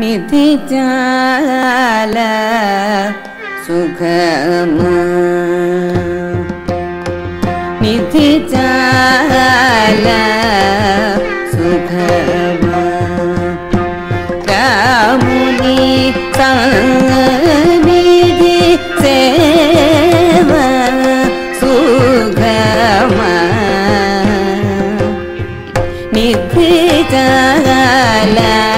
മിഥിജാല സുഖമ. നിധിജാല حبيتها لا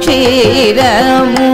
క్షీరము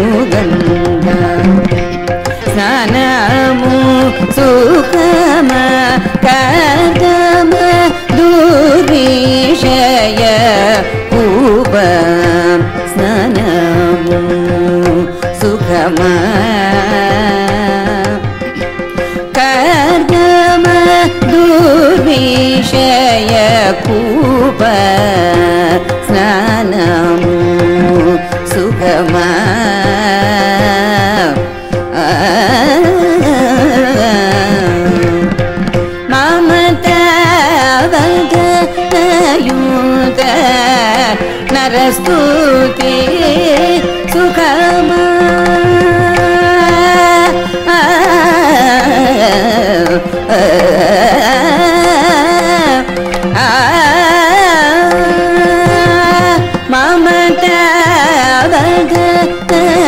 पूप स्न सुगम कर्दम दुभिषय पूप சரஸ்துதி சுகமா.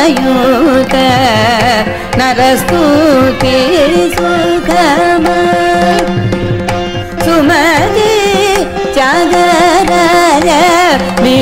மமதவகயூத நரஸ்துதி சுகமா. சும